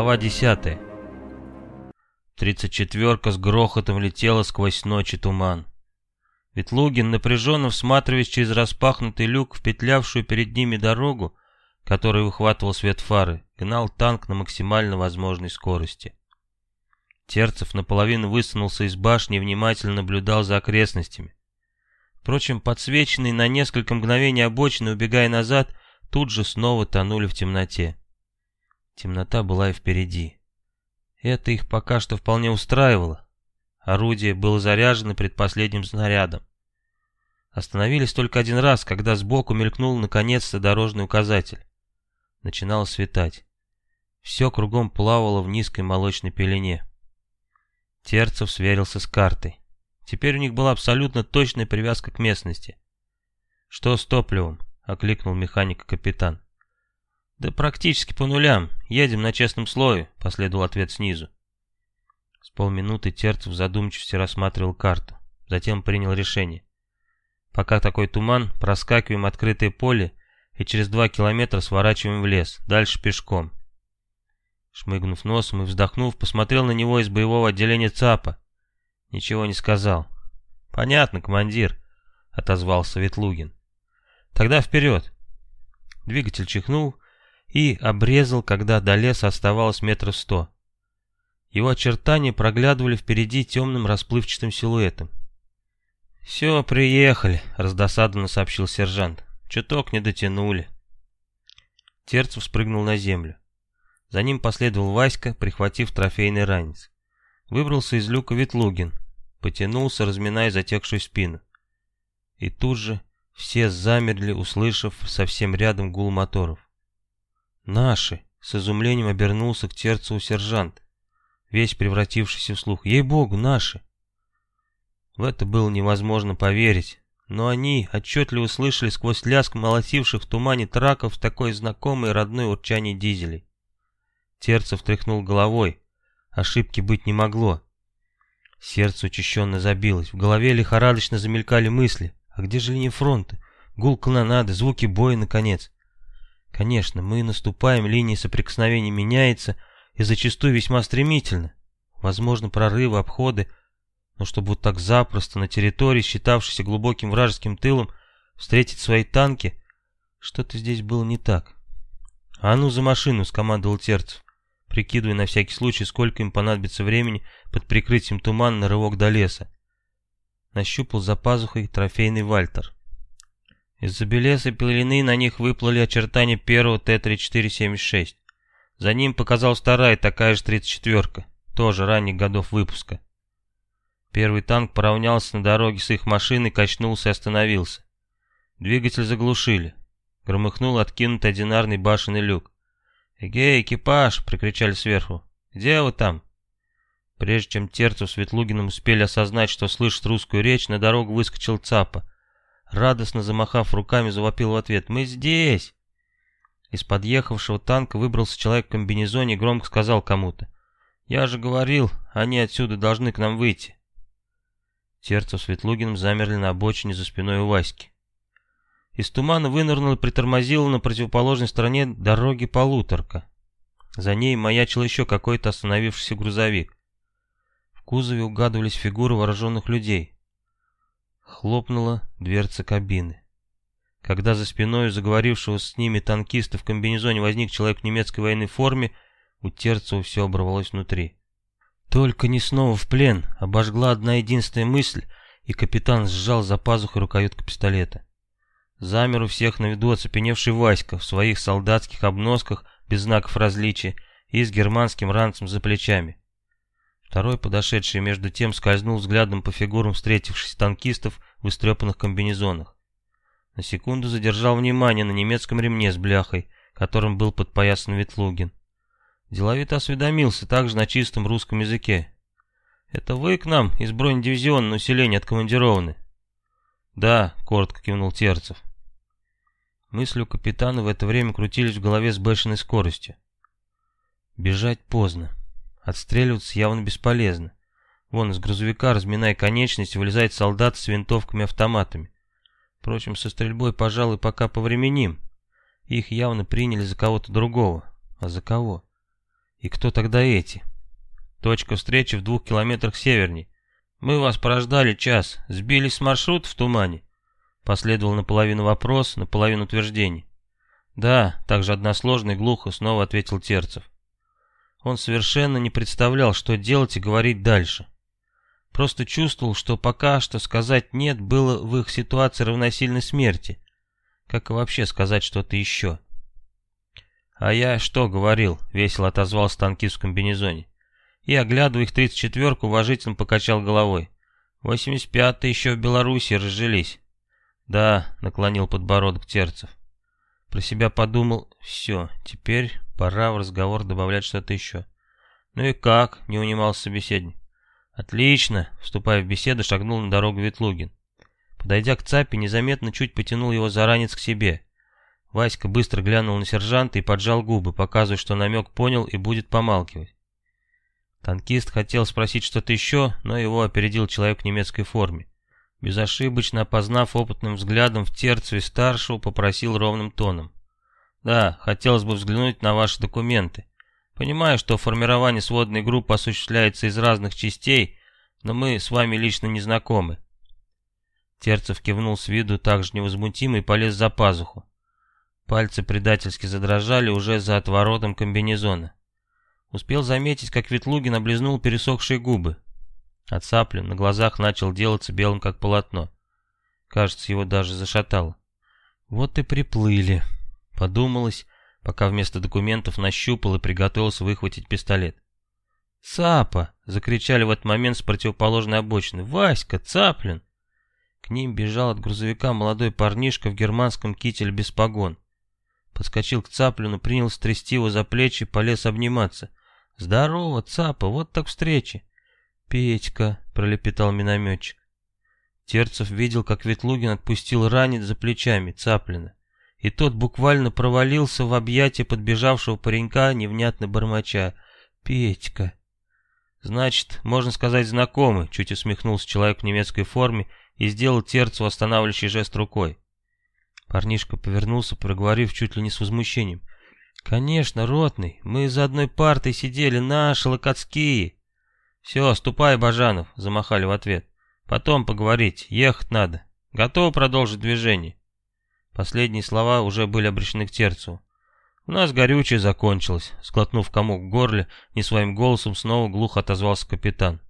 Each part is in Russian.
Глава 10. Тридцать четверка с грохотом летела сквозь ночи туман. Ветлугин, напряженно всматриваясь через распахнутый люк в петлявшую перед ними дорогу, которую выхватывал свет фары, гнал танк на максимально возможной скорости. Терцев наполовину высунулся из башни и внимательно наблюдал за окрестностями. Впрочем, подсвеченные на несколько мгновений обочины, убегая назад, тут же снова тонули в темноте. Темнота была и впереди. Это их пока что вполне устраивало. Орудие было заряжено предпоследним снарядом. Остановились только один раз, когда сбоку мелькнул наконец-то дорожный указатель. Начинало светать. Все кругом плавало в низкой молочной пелене. Терцев сверился с картой. Теперь у них была абсолютно точная привязка к местности. «Что с топливом?» — окликнул механика капитан. «Да практически по нулям. Едем на честном слое», — последовал ответ снизу. С полминуты Терцев в задумчивости рассматривал карту. Затем принял решение. Пока такой туман, проскакиваем открытое поле и через два километра сворачиваем в лес, дальше пешком. Шмыгнув носом и вздохнув, посмотрел на него из боевого отделения ЦАПа. Ничего не сказал. «Понятно, командир», — отозвался Ветлугин. «Тогда вперед!» Двигатель чихнул, и обрезал, когда до леса оставалось метров сто. Его очертания проглядывали впереди темным расплывчатым силуэтом. «Все, приехали», — раздосадованно сообщил сержант. «Чуток не дотянули». Терцев спрыгнул на землю. За ним последовал Васька, прихватив трофейный ранец. Выбрался из люка Ветлугин, потянулся, разминая затекшую спину. И тут же все замерли, услышав совсем рядом гул моторов. «Наши!» — с изумлением обернулся к Терцеву сержант, весь превратившийся в слух. «Ей-богу, наши!» В это было невозможно поверить, но они отчетливо слышали сквозь лязг молотивших в тумане траков такое знакомое родное урчание дизелей. Терцев тряхнул головой. Ошибки быть не могло. Сердце учащенно забилось, в голове лихорадочно замелькали мысли. А где же линия фронта? Гул канонады, звуки боя, наконец. Конечно, мы наступаем, линия соприкосновения меняется, и зачастую весьма стремительно. Возможно, прорывы, обходы, но чтобы вот так запросто на территории, считавшейся глубоким вражеским тылом, встретить свои танки, что-то здесь было не так. «А ну за машину!» — скомандовал Терцев, прикидывая на всякий случай, сколько им понадобится времени под прикрытием тумана на рывок до леса. Нащупал за пазухой трофейный вальтер. Из-за белесой пелены на них выплыли очертания первого Т-3476. За ним показалась вторая, такая же 34-ка, тоже ранних годов выпуска. Первый танк поравнялся на дороге с их машиной, качнулся и остановился. Двигатель заглушили. Громыхнул откинутый одинарный башенный люк. «Эгей, экипаж!» — прикричали сверху. «Где вы там?» Прежде чем Терцев с Ветлугиным успели осознать, что слышат русскую речь, на дорогу выскочил ЦАПа радостно замахав руками, завопил в ответ «Мы здесь!». Из подъехавшего танка выбрался человек в комбинезоне и громко сказал кому-то «Я же говорил, они отсюда должны к нам выйти». Терцев с замерли на обочине за спиной у Васьки. Из тумана вынырнула и притормозила на противоположной стороне дороги полуторка. За ней маячил еще какой-то остановившийся грузовик. В кузове угадывались фигуры вооруженных людей. Хлопнула дверца кабины. Когда за спиной заговорившего с ними танкиста в комбинезоне возник человек в немецкой военной форме, у Терцева все оборвалось внутри. «Только не снова в плен!» — обожгла одна единственная мысль, и капитан сжал за пазухой рукоятку пистолета. Замер у всех на виду оцепеневший Васька в своих солдатских обносках без знаков различия и с германским ранцем за плечами. Второй подошедший между тем скользнул взглядом по фигурам встретившихся танкистов в истрепанных комбинезонах. На секунду задержал внимание на немецком ремне с бляхой, которым был подпоясан Ветлугин. Деловито осведомился также на чистом русском языке. «Это вы к нам из бронедивизионного усиления откомандированы?» «Да», — коротко кивнул Терцев. Мысли у капитана в это время крутились в голове с бешеной скоростью. Бежать поздно. Отстреливаться явно бесполезно. Вон из грузовика, разминая конечности, вылезает солдат с винтовками-автоматами. Впрочем, со стрельбой, пожалуй, пока повременим. Их явно приняли за кого-то другого. А за кого? И кто тогда эти? Точка встречи в двух километрах северней. Мы вас порождали час, сбились с маршрута в тумане. Последовал наполовину вопрос, наполовину утверждение. Да, также односложно и глухо снова ответил Терцев. Он совершенно не представлял, что делать и говорить дальше. Просто чувствовал, что пока что сказать «нет» было в их ситуации равносильно смерти. Как и вообще сказать что-то еще. «А я что говорил?» — весело отозвался танкист в комбинезоне. И, оглядывая их тридцать четверку, уважительно покачал головой. «Восемьдесят пятые еще в Беларуси разжились». «Да», — наклонил подбородок Терцев. Про себя подумал, все, теперь пора в разговор добавлять что-то еще. «Ну и как?» — не унимался собеседник. «Отлично!» — вступая в беседу, шагнул на дорогу Ветлугин. Подойдя к ЦАПе, незаметно чуть потянул его за ранец к себе. Васька быстро глянул на сержанта и поджал губы, показывая, что намек понял и будет помалкивать. Танкист хотел спросить что-то еще, но его опередил человек в немецкой форме. Безошибочно опознав опытным взглядом в терцве старшего, попросил ровным тоном. «Да, хотелось бы взглянуть на ваши документы. Понимаю, что формирование сводной группы осуществляется из разных частей, но мы с вами лично не знакомы». Терцев кивнул с виду так же невозмутимо и полез за пазуху. Пальцы предательски задрожали уже за отворотом комбинезона. Успел заметить, как Ветлугин облизнул пересохшие губы. А Цаплин на глазах начал делаться белым, как полотно. Кажется, его даже зашатало. Вот и приплыли. Подумалось, пока вместо документов нащупал и приготовился выхватить пистолет. «Цапа!» — закричали в этот момент с противоположной обочины. «Васька! Цаплин!» К ним бежал от грузовика молодой парнишка в германском кителе без погон. Подскочил к Цаплину, принял стрясти его за плечи, полез обниматься. «Здорово, Цапа, вот так встречи!» «Петька!» — пролепетал минометчик. Терцев видел, как Ветлугин отпустил ранец за плечами Цаплина и тот буквально провалился в объятия подбежавшего паренька, невнятно бормоча. «Петька!» «Значит, можно сказать, знакомый», — чуть усмехнулся человек в немецкой форме и сделал Терцеву останавливающий жест рукой. Парнишка повернулся, проговорив чуть ли не с возмущением. «Конечно, ротный, мы за одной партой сидели, наши локотские!» «Все, ступай, Бажанов», — замахали в ответ. «Потом поговорить, ехать надо. Готов продолжить движение?» Последние слова уже были обращены к Терцу. «У нас горючее закончилось», — склотнув комок в горле, не своим голосом снова глухо отозвался капитан.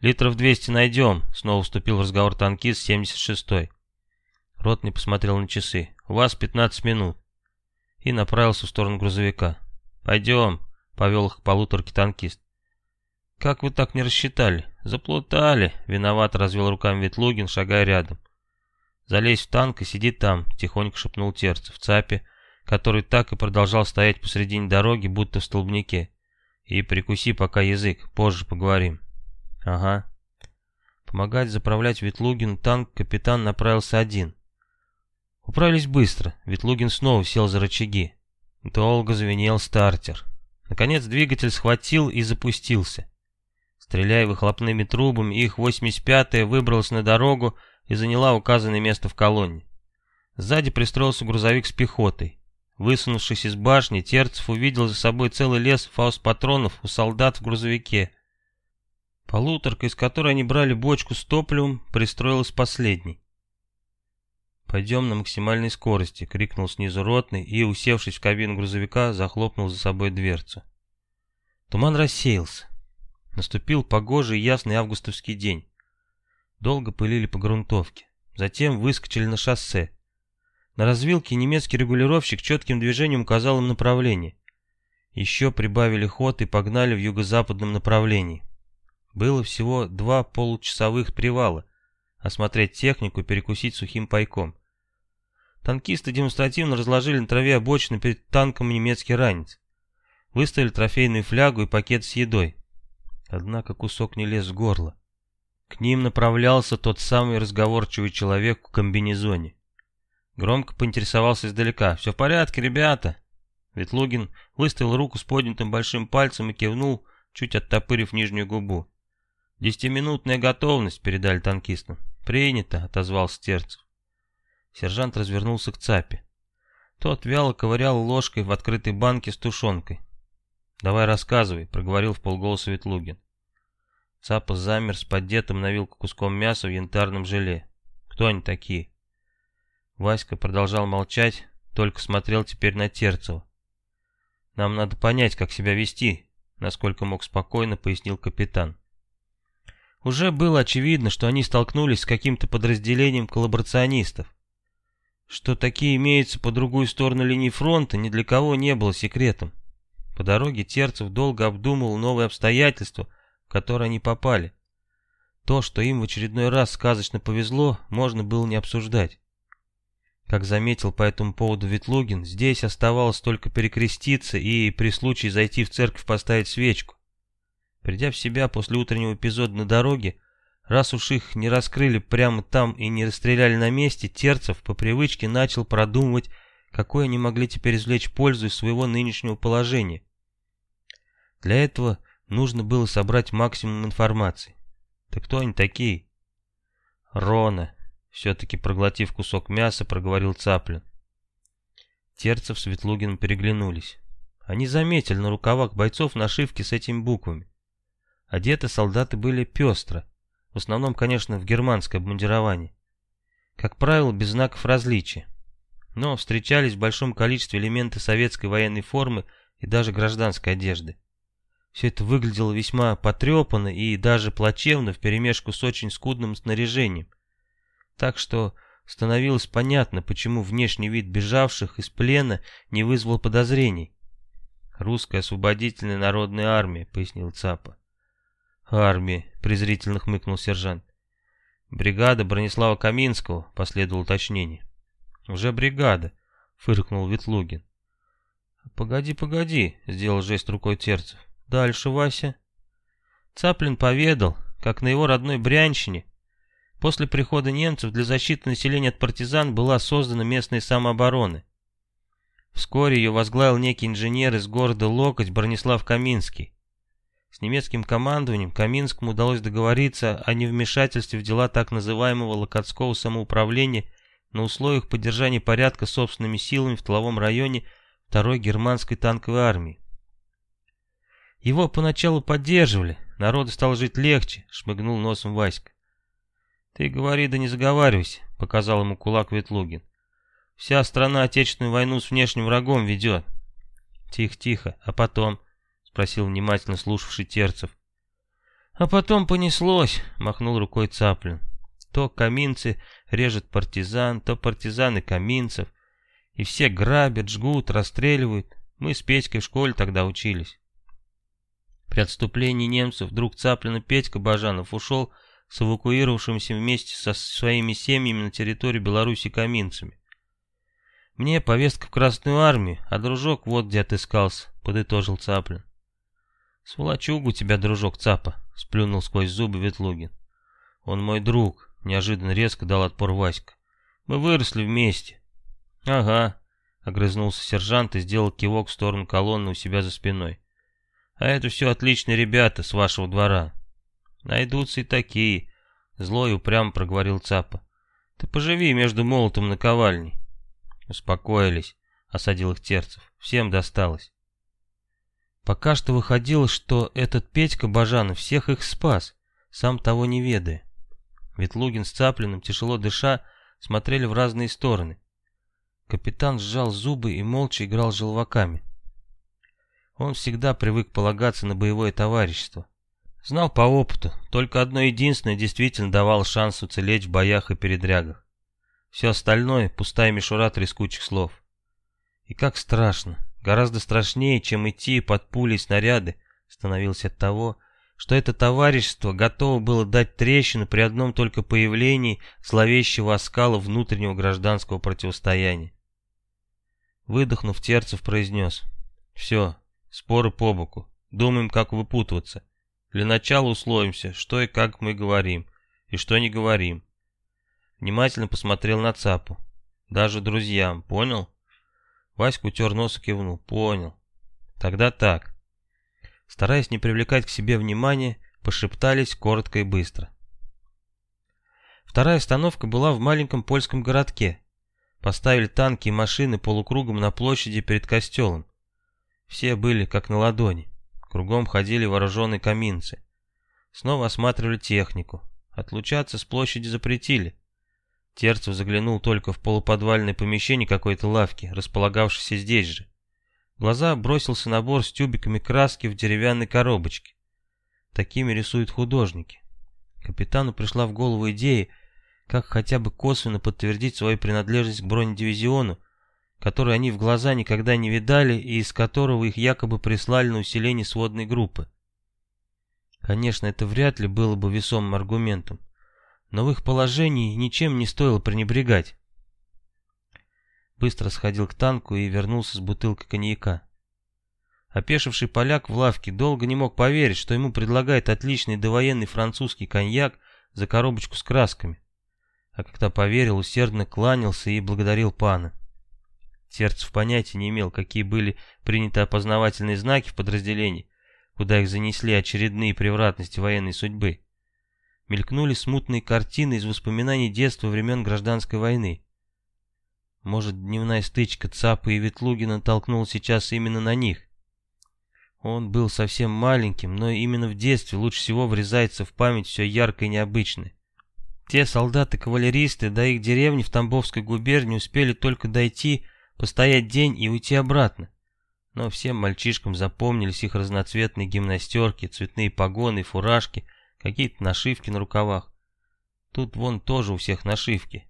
«Литров двести найдем», — снова вступил в разговор танкист 76-й. Ротный посмотрел на часы. «У вас пятнадцать минут». И направился в сторону грузовика. «Пойдем», — повел их к полуторке танкист. «Как вы так не рассчитали?» «Заплутали», — виноват развел руками Ветлугин, шагая рядом. «Залезь в танк и сиди там», — тихонько шепнул Терцев ЦАПе, который так и продолжал стоять посредине дороги, будто в столбнике. «И прикуси пока язык, позже поговорим». «Ага». Помогать заправлять Ветлугин танк капитан направился один. Управились быстро, Ветлугин снова сел за рычаги. Долго звенел стартер. Наконец двигатель схватил и запустился. Стреляя выхлопными трубами, их 85-я выбралась на дорогу и заняла указанное место в колонне. Сзади пристроился грузовик с пехотой. Высунувшись из башни, Терцев увидел за собой целый лес фауст-патронов у солдат в грузовике. Полуторка, из которой они брали бочку с топливом, пристроилась последней. «Пойдем на максимальной скорости», — крикнул снизу ротный и, усевшись в кабину грузовика, захлопнул за собой дверцу. Туман рассеялся. Наступил погожий ясный августовский день. Долго пылили по грунтовке. Затем выскочили на шоссе. На развилке немецкий регулировщик четким движением указал им направление. Еще прибавили ход и погнали в юго-западном направлении. Было всего два получасовых привала. Осмотреть технику перекусить сухим пайком. Танкисты демонстративно разложили на траве обочины перед танком немецкий ранец. Выставили трофейную флягу и пакет с едой. Однако кусок не лез в горло. К ним направлялся тот самый разговорчивый человек в комбинезоне. Громко поинтересовался издалека. «Все в порядке, ребята?» Ветлугин выставил руку с поднятым большим пальцем и кивнул, чуть оттопырив нижнюю губу. «Десятиминутная готовность», — передали танкистам. «Принято», — отозвался Терцев. Сержант развернулся к ЦАПе. Тот вяло ковырял ложкой в открытой банке с тушенкой. «Давай рассказывай», — проговорил в полголоса Ветлугин. Цапа замер с поддетым на вилку куском мяса в янтарном желе. «Кто они такие?» Васька продолжал молчать, только смотрел теперь на Терцева. «Нам надо понять, как себя вести», — насколько мог спокойно пояснил капитан. Уже было очевидно, что они столкнулись с каким-то подразделением коллаборационистов. Что такие имеются по другую сторону линии фронта, ни для кого не было секретом. По дороге Терцев долго обдумывал новые обстоятельства, в которые они попали. То, что им в очередной раз сказочно повезло, можно было не обсуждать. Как заметил по этому поводу Ветлугин, здесь оставалось только перекреститься и при случае зайти в церковь поставить свечку. Придя в себя после утреннего эпизода на дороге, раз уж их не раскрыли прямо там и не расстреляли на месте, Терцев по привычке начал продумывать, какой они могли теперь извлечь пользу из своего нынешнего положения. Для этого нужно было собрать максимум информации. Так кто они такие? Рона, все-таки проглотив кусок мяса, проговорил Цаплин. Терцев с Ветлугиным переглянулись. Они заметили на рукавах бойцов нашивки с этими буквами. Одеты солдаты были пестро, в основном, конечно, в германское обмундирование. Как правило, без знаков различия. Но встречались в большом количестве элементы советской военной формы и даже гражданской одежды. Все это выглядело весьма потрепанно и даже плачевно вперемешку с очень скудным снаряжением. Так что становилось понятно, почему внешний вид бежавших из плена не вызвал подозрений. «Русская освободительная народная армия», — пояснил Цапа. «Армия», — презрительно хмыкнул сержант. «Бригада Бронислава Каминского», — последовало уточнение. «Уже бригада», — фыркнул Ветлугин. «Погоди, погоди», — сделал жест рукой Терцев. Дальше, Вася. Цаплин поведал, как на его родной Брянщине после прихода немцев для защиты населения от партизан была создана местная самооборона. Вскоре ее возглавил некий инженер из города Локоть Бронислав Каминский. С немецким командованием Каминскому удалось договориться о невмешательстве в дела так называемого Локотского самоуправления на условиях поддержания порядка собственными силами в тыловом районе второй германской танковой армии. Его поначалу поддерживали, народу стало жить легче, шмыгнул носом Васька. Ты говори да не заговаривайся, показал ему кулак Ветлугин. Вся страна Отечественную войну с внешним врагом ведет. Тихо-тихо, а потом? Спросил внимательно слушавший Терцев. А потом понеслось, махнул рукой Цаплин. То каминцы режут партизан, то партизаны каминцев. И все грабят, жгут, расстреливают. Мы с Петькой в школе тогда учились. При отступлении немцев друг Цаплина Петька Бажанов ушел с эвакуировавшимися вместе со своими семьями на территорию Беларуси каминцами. «Мне повестка в Красную Армию, а дружок вот где отыскался», — подытожил Цаплин. «Сволочугу тебя, дружок Цапа», — сплюнул сквозь зубы Ветлугин. «Он мой друг», — неожиданно резко дал отпор Васька. «Мы выросли вместе». «Ага», — огрызнулся сержант и сделал кивок в сторону колонны у себя за спиной. А это все отличные ребята с вашего двора. Найдутся и такие, злой упрямо проговорил Цапа. Ты поживи между молотом и наковальней. Успокоились, осадил их Терцев. Всем досталось. Пока что выходило, что этот Петька Бажанов всех их спас, сам того не ведая. Ветлугин с Цаплиным, тяжело дыша, смотрели в разные стороны. Капитан сжал зубы и молча играл желваками. Он всегда привык полагаться на боевое товарищество. Знал по опыту, только одно единственное действительно давало шанс уцелеть в боях и передрягах. Все остальное — пустая мишура трескучих слов. И как страшно, гораздо страшнее, чем идти под пули и снаряды, становилось от того, что это товарищество готово было дать трещину при одном только появлении зловещего оскала внутреннего гражданского противостояния. Выдохнув, Терцев произнес «Все, Споры по боку. Думаем, как выпутываться. Для начала условимся, что и как мы говорим, и что не говорим. Внимательно посмотрел на Цапу. Даже друзьям, понял? Васька утер нос и кивнул. Понял. Тогда так. Стараясь не привлекать к себе внимания, пошептались коротко и быстро. Вторая остановка была в маленьком польском городке. Поставили танки и машины полукругом на площади перед костелом. Все были как на ладони. Кругом ходили вооруженные каминцы. Снова осматривали технику. Отлучаться с площади запретили. Терцев заглянул только в полуподвальное помещение какой-то лавки, располагавшейся здесь же. В глаза бросился набор с тюбиками краски в деревянной коробочке. Такими рисуют художники. Капитану пришла в голову идея, как хотя бы косвенно подтвердить свою принадлежность к бронедивизиону, который они в глаза никогда не видали и из которого их якобы прислали на усиление сводной группы. Конечно, это вряд ли было бы весомым аргументом, но в их положении ничем не стоило пренебрегать. Быстро сходил к танку и вернулся с бутылкой коньяка. Опешивший поляк в лавке долго не мог поверить, что ему предлагают отличный довоенный французский коньяк за коробочку с красками. А когда поверил, усердно кланялся и благодарил пана. Сердцев понятия не имел, какие были приняты опознавательные знаки в подразделении, куда их занесли очередные превратности военной судьбы. Мелькнули смутные картины из воспоминаний детства времен гражданской войны. Может, дневная стычка ЦАПа и Ветлугина толкнула сейчас именно на них. Он был совсем маленьким, но именно в детстве лучше всего врезается в память все яркое и необычное. Те солдаты-кавалеристы до их деревни в Тамбовской губернии успели только дойти, постоять день и уйти обратно. Но всем мальчишкам запомнились их разноцветные гимнастерки, цветные погоны, фуражки, какие-то нашивки на рукавах. Тут вон тоже у всех нашивки.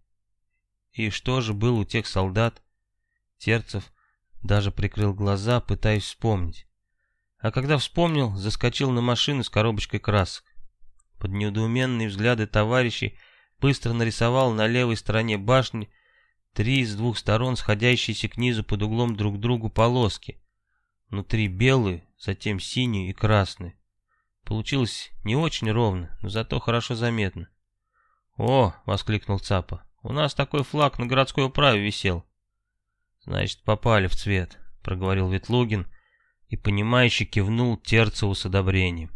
И что же было у тех солдат? Терцев даже прикрыл глаза, пытаясь вспомнить. А когда вспомнил, заскочил на машину с коробочкой красок. Под недоуменные взгляды товарищей быстро нарисовал на левой стороне башни три с двух сторон сходящиеся к низу под углом друг к другу полоски. Внутри белые, затем синие и красные. Получилось не очень ровно, но зато хорошо заметно. «О!» — воскликнул Цапа. «У нас такой флаг на городской управе висел». «Значит, попали в цвет», — проговорил Ветлугин, — и понимающе кивнул Терцеву с одобрением.